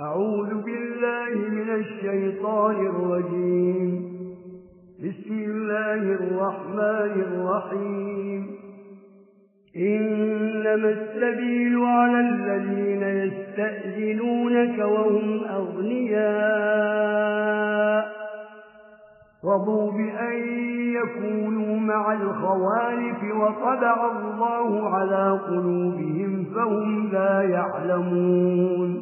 أعوذ بالله من الشيطان الرجيم. بسم الله الرحمن الرحيم. إنما السبيل على الذين يستأذنونك وهم أغنياء. رضوا بأن يكونوا مع الخوالف وطبع الله على قلوبهم فهم لا يعلمون.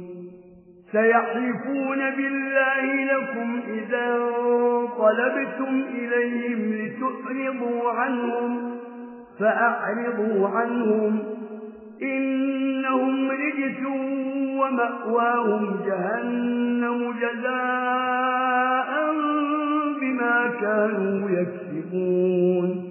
سيحرفون بالله لكم إذا طلبتم إليهم لتعرضوا عنهم فأعرضوا عنهم. إنهم رجس ومأواهم جهنم جزاء بما كانوا يكسبون.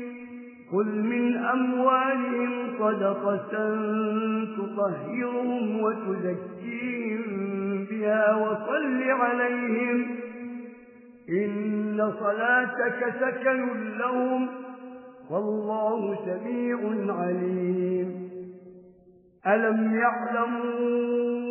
قل من أموالهم صدقة تطهرهم وتزكيهم بها وصل عليهم إن صلاتك سكن لهم والله سميع عليم. ألم يعلمون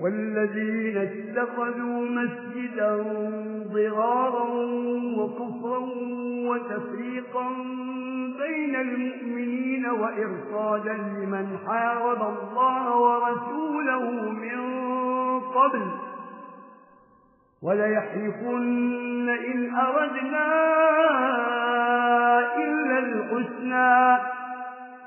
والذين اتخذوا مسجدا ضغارا وكفرا وتفريقا بين المؤمنين وإرصادا لمن حارب الله ورسوله من قبل وليحرفن إن أردنا إلا الحسنى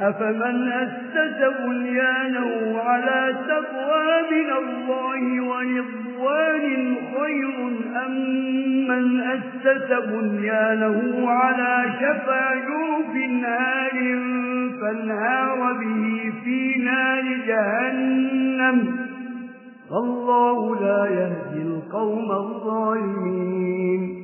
أفمن أسس بنيانه على تقوى من الله ورضوان خير أم من أسس بنيانه على شفا جوف نار فانهار به في نار جهنم؟ فالله لا يهدي القوم الظالمين.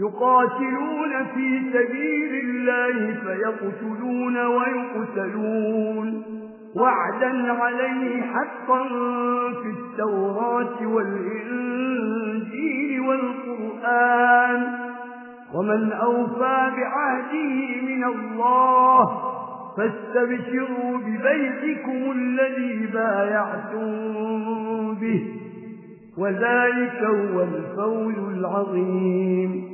يقاتلون في سبيل الله فيقتلون ويقتلون. وعدا عليه حقا في التوراة والإنجيل والقرآن. ومن أوفى بعهده من الله فاستبشروا ببيتكم الذي بايعتم به. وذلك هو الفول العظيم.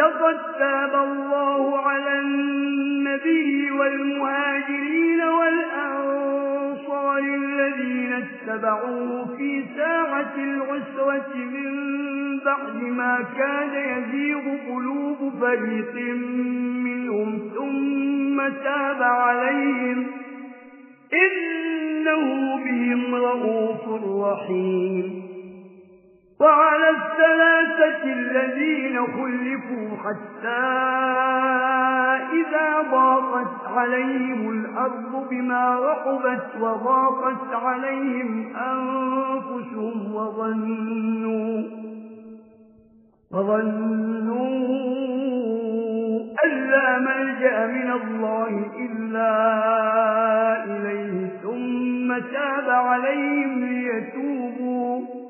لقد تاب الله على النبي والمهاجرين والأنصار الذين اتبعوه في ساعة العسرة من بعد ما كان يزيغ قلوب فريق منهم ثم تاب عليهم. إنه بهم رؤوف رحيم. وعلى الثلاثة الذين خلفوا حتى إذا ضاقت عليهم الأرض بما رحبت وضاقت عليهم أنفسهم وظنوا وظنوا ألا ملجأ من الله إلا إليه ثم تاب عليهم ليتوبوا.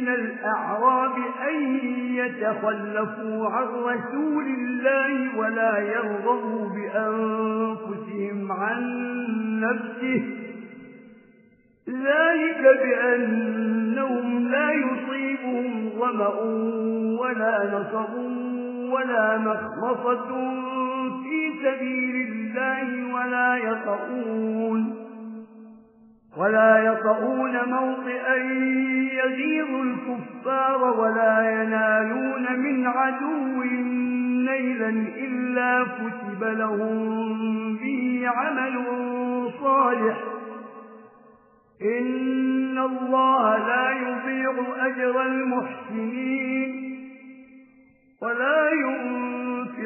من الأعراب أن يتخلفوا عن رسول الله ولا يرضوا بأنفسهم عن نفسه. ذلك بأنهم لا يصيبهم ظمأ ولا نصر ولا مخلصة في سبيل الله ولا يطعون ولا يطعون موطئا يزير الكفار ولا ينالون من عدو نيلا إلا كتب لهم به عمل صالح. إن الله لا يضيع أجر المحسنين ولا يؤمن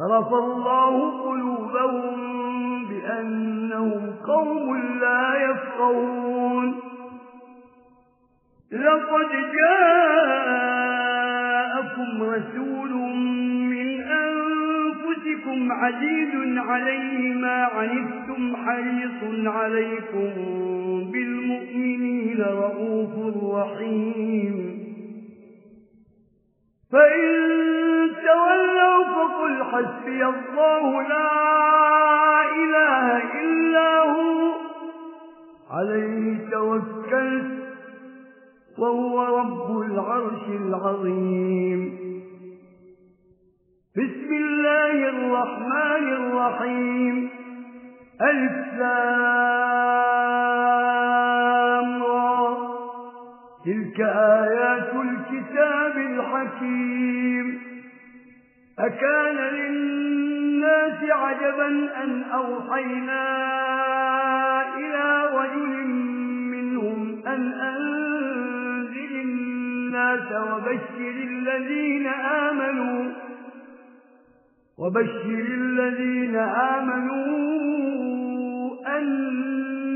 صرف الله قلوبهم بأنهم قوم لا يفقهون. لقد جاءكم رسول من أنفسكم عزيز عليه ما عنفتم حريص عليكم بالمؤمنين رؤوف رحيم. فإن تولوا فقل حسبي الله لا إله إلا هو عليه توكلت وهو رب العرش العظيم بسم الله الرحمن الرحيم السلام تلك آيات الكتاب الحكيم. أكان للناس عجبا أن أوحينا إلى وجل منهم أن أنزل الناس وبشر الذين آمنوا وبشر الذين آمنوا أن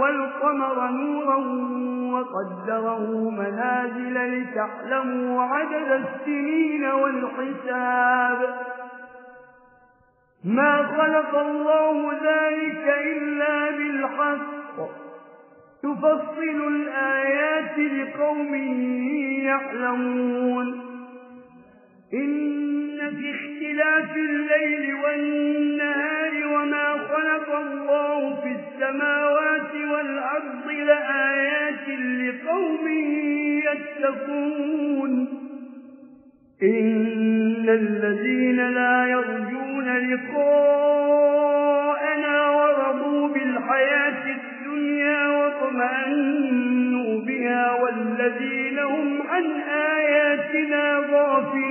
والقمر نورا وقدره منازل لتعلموا عدد السنين والحساب. ما خلق الله ذلك إلا بالحق. تفصل الآيات لقوم يعلمون. إن في اختلاف الليل والنهار وما خلق الله في السماوات والأرض لآيات لقوم يتقون. إن الذين لا يرجون لقاءنا ورضوا بالحياة الدنيا وطمأنوا بها والذين هم عن آياتنا غافلون.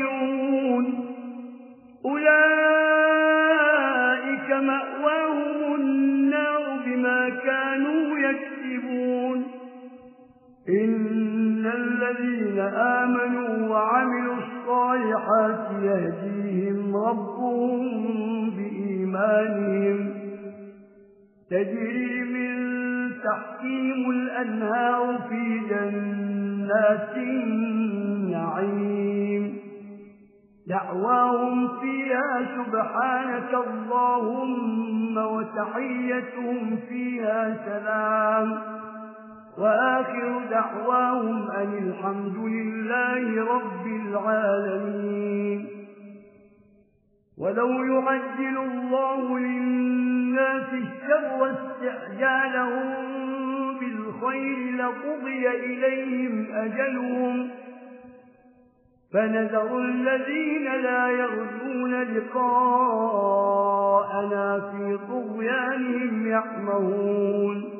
الصالحات يهديهم ربهم بإيمانهم تجري من تحكيم الأنهار في جنات النعيم دعواهم فيها سبحانك اللهم وتحيتهم فيها سلام وآخر دعواهم أن الحمد لله رب العالمين. ولو يعجل الله للناس الشر واستعجالهم بالخير لقضي إليهم أجلهم. فنذر الذين لا يرجون لقاءنا في طغيانهم يحمهون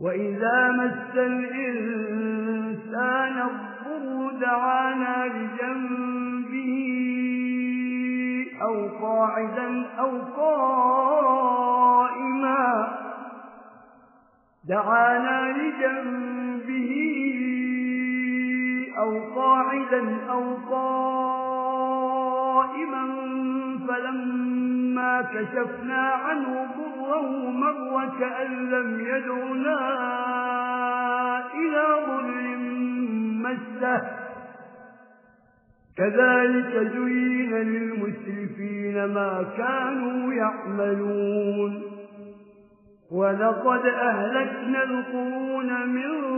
وإذا مس الإنسان الضر دعانا لجنبه أو قاعدا أو قائما دعانا لجنبه أو قاعدا أو قائما فلما كشفنا عنه ضر مرّا مروا كأن لم يدعنا إلى ظل مسه كذلك زين للمسرفين ما كانوا يعملون ولقد أهلكنا القرون من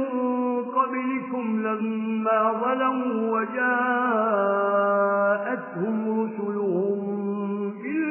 قبلكم لما ظلموا وجاءتهم رسلهم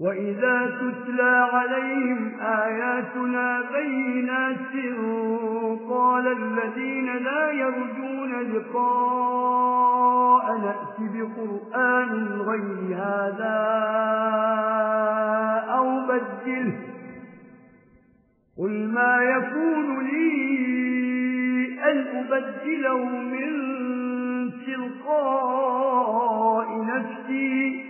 وَإِذَا تُتْلَى عَلَيْهِمْ آيَاتُنَا بَيِّنَاتٍ قَالَ الَّذِينَ لَا يَرْجُونَ لِقَاءَ نَأْتِ بِقُرْآنٍ غَيْرِ هَذَا أَوْ بَدِّلْهُ قُلْ مَا يَكُونُ لِي أَنْ أُبَدِّلَهُ مِنْ تِلْقَاءِ نَفْسِي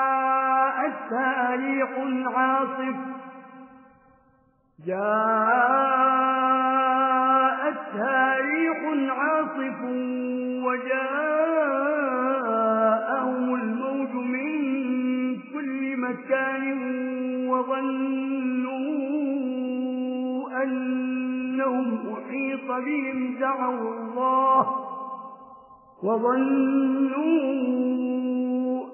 تحتها عاصف. جاءت ريح عاصف وجاءهم الموج من كل مكان وظنوا أنهم أحيط بهم دعوا الله وظنوا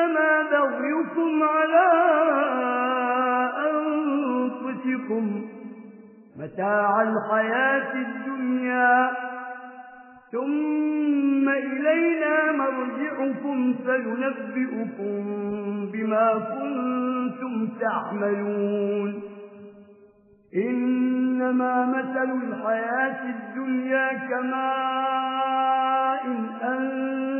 إنما بغيكم على أنفسكم متاع الحياة الدنيا. ثم إلينا مرجعكم فينبئكم بما كنتم تعملون. إنما مثل الحياة الدنيا كما إن أنت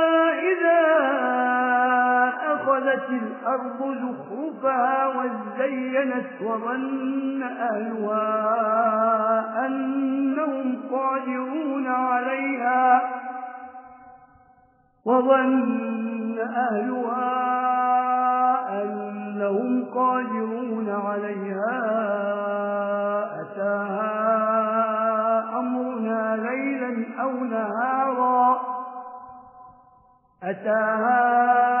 أخذت الأرض زخرفها وزينت وظن أهلها أنهم قادرون عليها وظن أهلها أنهم قادرون عليها أتاها أمرنا ليلا أو نهارا أتاها أمرنا ليلا أو نهارا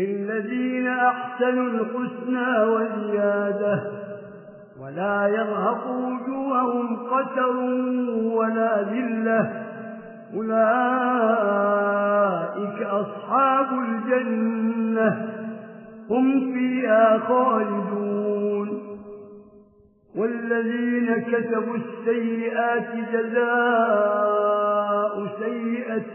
للذين أحسنوا الحسنى وزيادة ولا يرهق وجوههم قتر ولا ذلة أولئك أصحاب الجنة هم فيها خالدون والذين كتبوا السيئات جزاء سيئة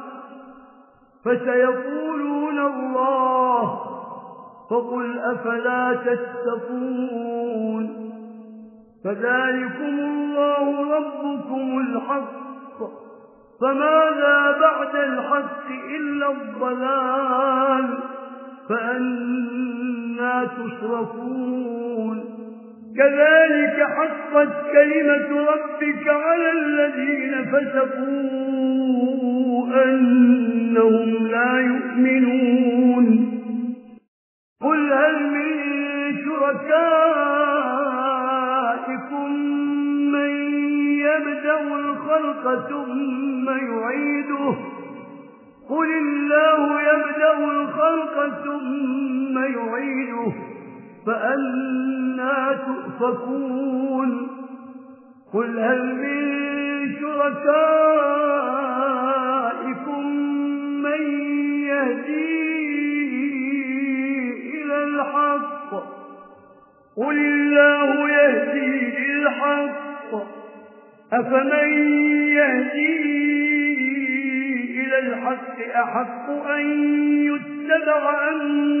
فسيقولون الله فقل أفلا تستقون فذلكم الله ربكم الحق فماذا بعد الحق إلا الضلال فأنا تشرفون كذلك حقت كلمة ربك على الذين فسقوا أنهم لا يؤفكون قل هل من شركائكم من يهدي إلى الحق قل الله يهدي للحق أفمن يهدي إلى الحق أحق أن يتبع أن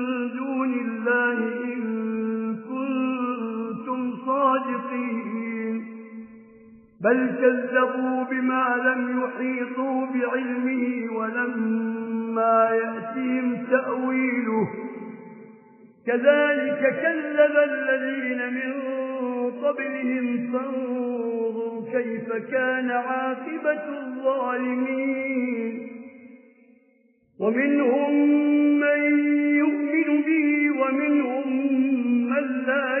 بل كذبوا بما لم يحيطوا بعلمه ولما يأتيهم تأويله. كذلك كذب الذين من قبلهم فانظروا كيف كان عاقبة الظالمين. ومنهم من يؤمن به ومنهم من لا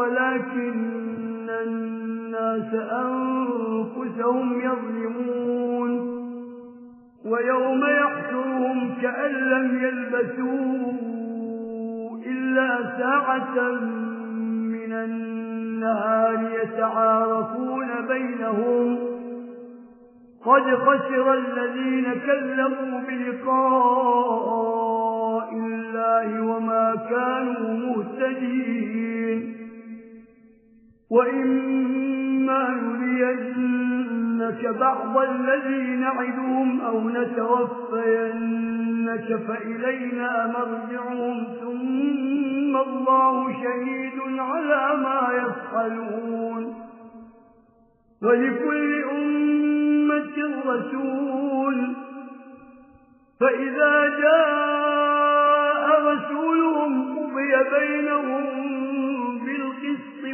ولكن الناس أنفسهم يظلمون ويوم يحشرهم كأن لم يلبثوا إلا ساعة من النهار يتعارفون بينهم قد خسر الذين كلموا بلقاء الله وما كانوا مهتدين وإما يرينك بعض الذي نعدهم أو نتوفينك فإلينا مرجعهم ثم الله شهيد على ما يفعلون ولكل أمة رسول فإذا جاء رسولهم قضي بينهم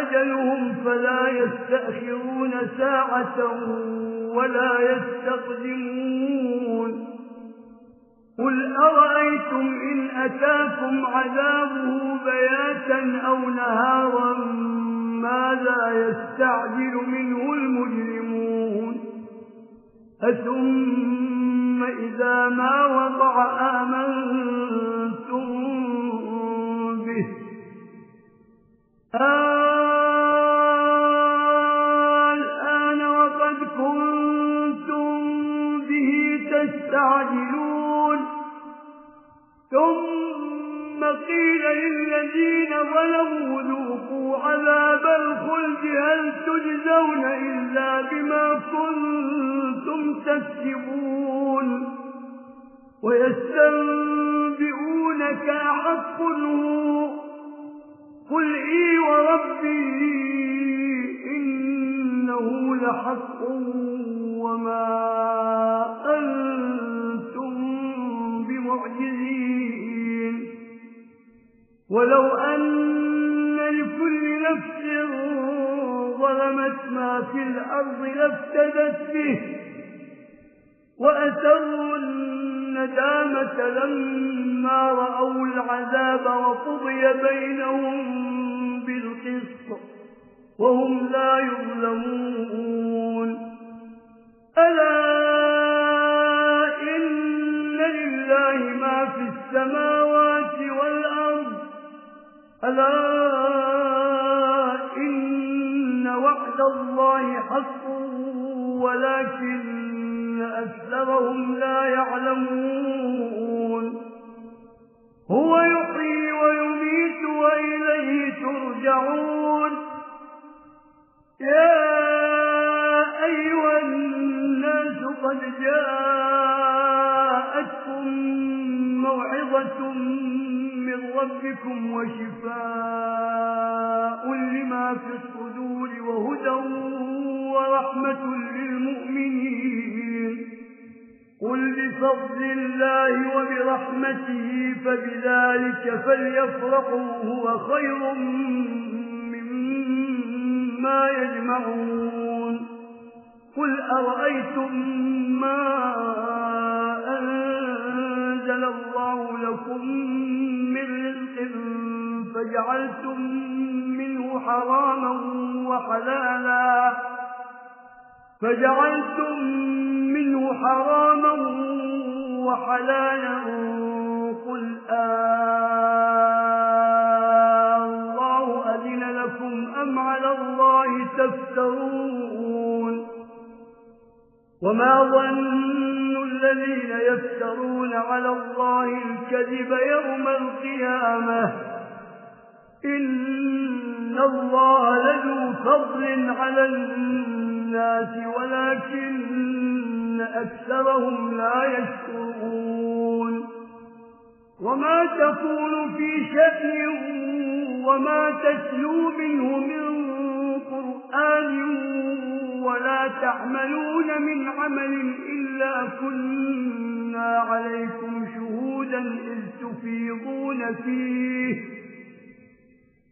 أجلهم فلا يستأخرون ساعة ولا يستقدمون. قل أرأيتم إن أتاكم عذابه بياتا أو نهارا ماذا يستعجل منه المجرمون؟ أثم إذا ما وضع آمنتم به؟ آمنتم ثم قيل للذين ظلموا ذوقوا عذاب الخلد هل تجزون إلا بما كنتم تكسبون؟ ويستنبئونك أحق قل إي وربي إنه لحق وما أنت ولو أن لكل نفس ظلمت ما في الأرض لفتدت به وأتروا الندامة لما رأوا العذاب وقضي بينهم بالقسط وهم لا يظلمون. ألا إن لله ما في السماء ألا إن وعد الله حق ولكن أسلمهم لا يعلمون. هو يقيم ربكم وشفاء لما في الصدور وهدى ورحمة للمؤمنين. قل بفضل الله وبرحمته فبذلك فليفرقوا هو خير مما يجمعون. قل أرأيتم ما فجعلتم منه حراما وحلالا. فجعلتم منه حراما وحلالا. قل آه، الله أذن لكم أم على الله تفترون؟ وما ظن الذين يفترون على الله الكذب يوم القيامة؟ إن الله لذو فضل على الناس ولكن أكثرهم لا يشكرون وما تقول في شأن وما تتلو منه من قرآن ولا تعملون من عمل إلا كنا عليكم شهودا إذ تفيضون فيه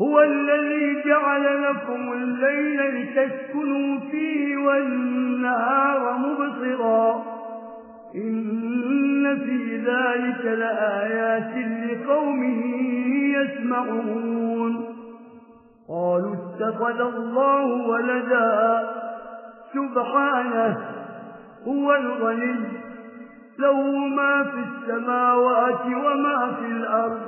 هو الذي جعل لكم الليل لتسكنوا فيه والنهار مبصرا. إن في ذلك لآيات لقوم يسمعون. قالوا اتخذ الله ولدا. سبحانه هو الغني. لو ما في السماوات وما في الأرض.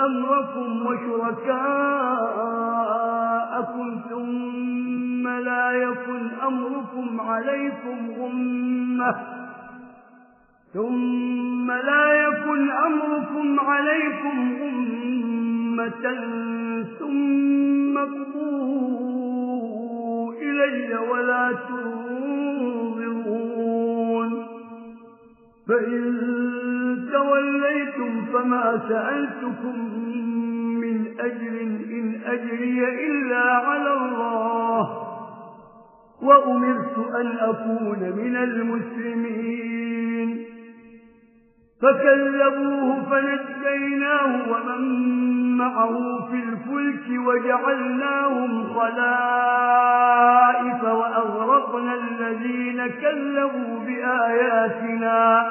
أمركم وشركاءكم ثم لا يكن أمركم عليكم غمة ثم لا يكن أمركم عليكم غمة ثم اقضوا إلي ولا تنظرون فإن توليتم فما سألتكم من أجر إن أجري إلا على الله وأمرت أن أكون من المسلمين فكلبوه فنجيناه ومن معه في الفلك وجعلناهم خلائف وأغرقنا الذين كذبوا بآياتنا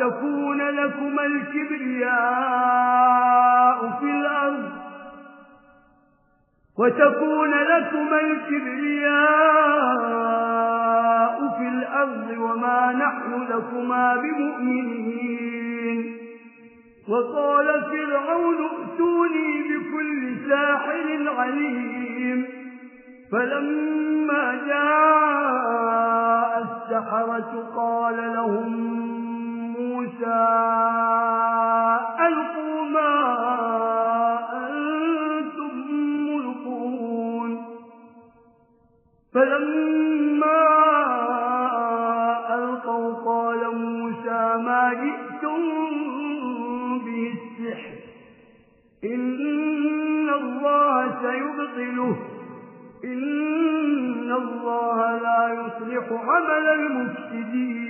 وتكون لكم الكبرياء في الأرض. وتكون لكم الكبرياء في الأرض وما نحن لكما بمؤمنين. وقال فرعون ائتوني بكل ساحر عليم. فلما جاء السحرة قال لهم ألقوا ما أنتم ملقون فلما ألقوا موسى ما جئتم به السحر إن الله سيبطله إن الله لا يصلح عمل المفسدين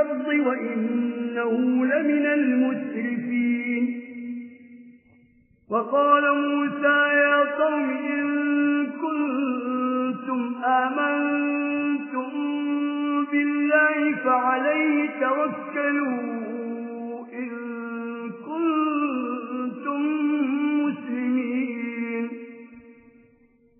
الأرض وإنه لمن المسرفين. وقال موسى يا قوم إن كنتم آمنتم بالله فعليه توكلون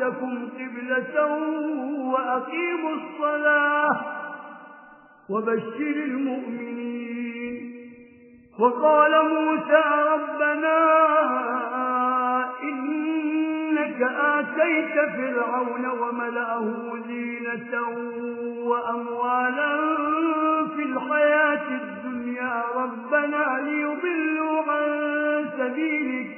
تكن قبلة وأقيموا الصلاة وبشر المؤمنين. وقال موسى ربنا إنك آتيت فرعون وملأه زينة وأموالا في الحياة الدنيا. ربنا ليضلوا عن سبيلك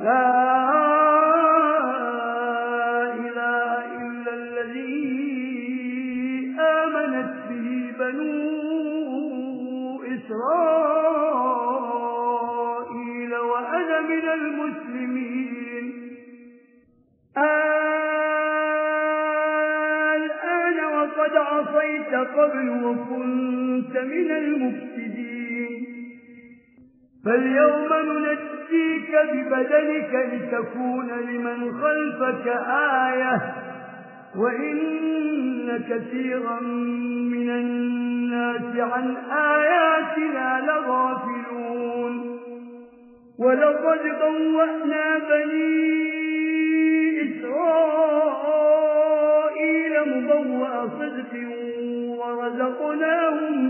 لا إله إلا الذي آمنت به بنو إسرائيل وأنا من المسلمين. وقد عصيت قبل وكنت من المفسدين. فاليوم ننجي يأتيك ببدلك لتكون لمن خلفك آية وإن كثيرا من الناس عن آياتنا لغافلون. ولقد ضوأنا بني إسرائيل مضوأ صدق ورزقناهم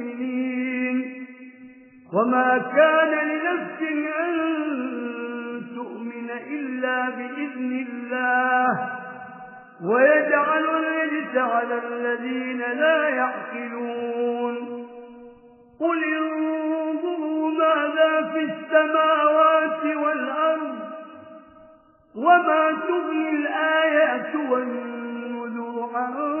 الدين وما كان لنفس أن تؤمن إلا بإذن الله. ويجعل الرجس على الذين لا يعقلون. قل انظروا ماذا في السماوات والأرض وما تغني الآيات والنذور عن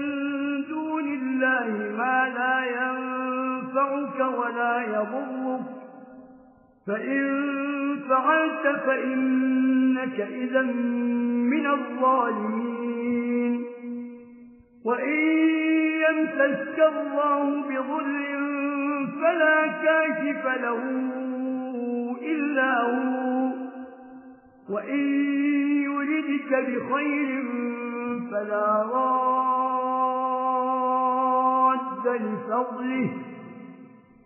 ينفعك ولا يضرك. فإن فعلت فإنك إذا من الظالمين. وإن يمسك الله بضر فلا كاشف له إلا هو. وإن يردك بخير فلا راد لفضله.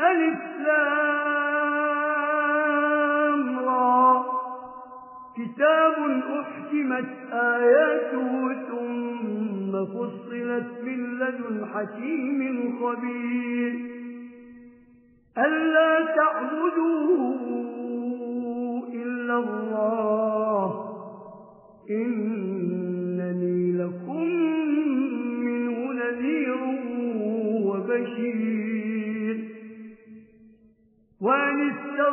الإسلام را. كتاب أحكمت آياته ثم فصلت من لدن حكيم خبير. ألا تعبدوا إلا الله. إن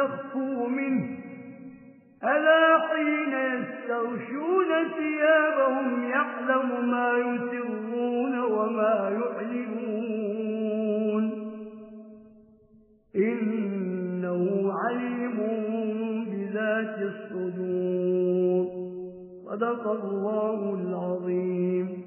تخفوا منه ألا حين يستغشون ثيابهم يعلم ما يسرون وما يعلمون إنه عليم بذات الصدور صدق الله العظيم